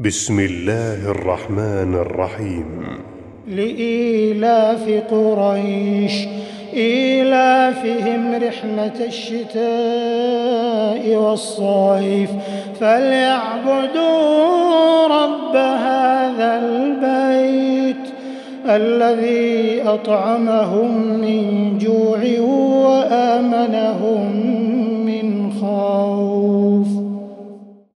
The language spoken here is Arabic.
بسم الله الرحمن الرحيم. لإيلاف قريش إيلافهم رحلة الشتاء والصيف فليعبدوا رب هذا البيت الذي أطعمهم من جوع وآمنهم